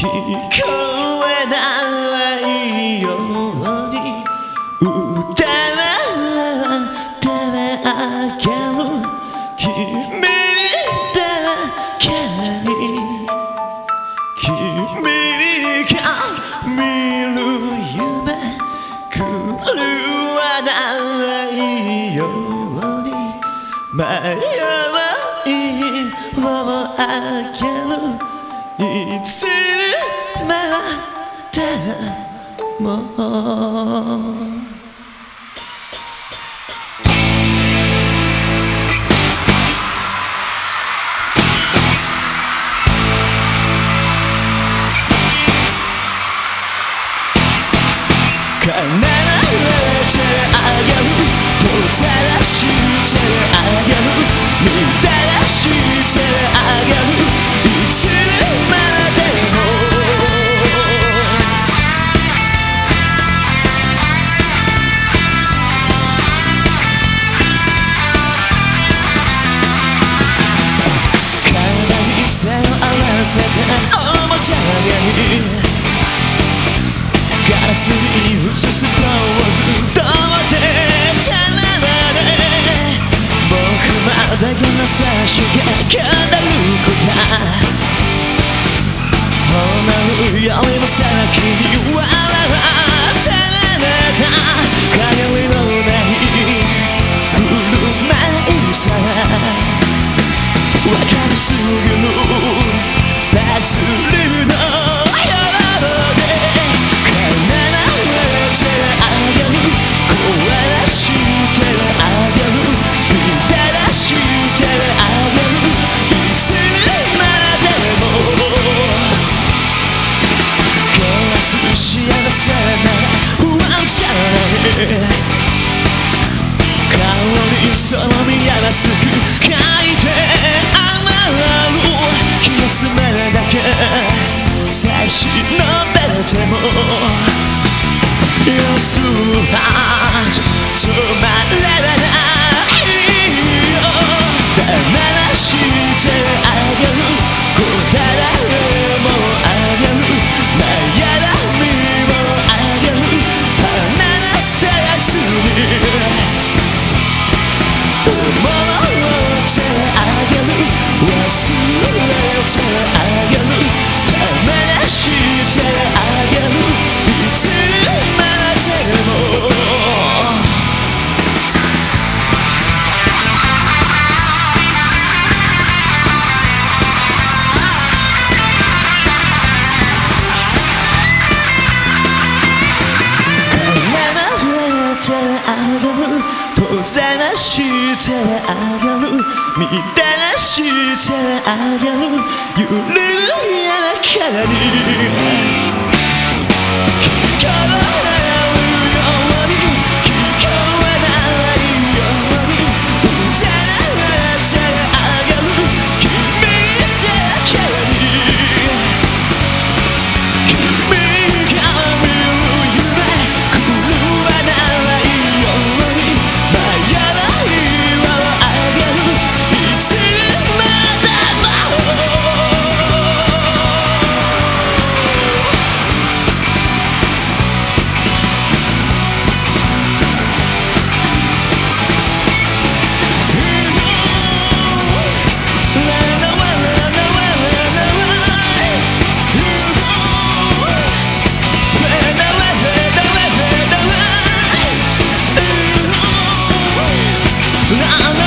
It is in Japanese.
聞こえないように歌ってあげる君だけに君が見る夢狂わないように迷いをあげるいつも叶えてあげる閉ざらしてあげる見たらしてせておもちゃがいガラスに映すポーズどうってたまらね僕まで。が優しが語ること思うよりも先に笑う。その見やらすく書いて余る気が済めるだけ。差し伸べても様子は止まらない。ざらしてあげる見たらしてあげる緩やかに No.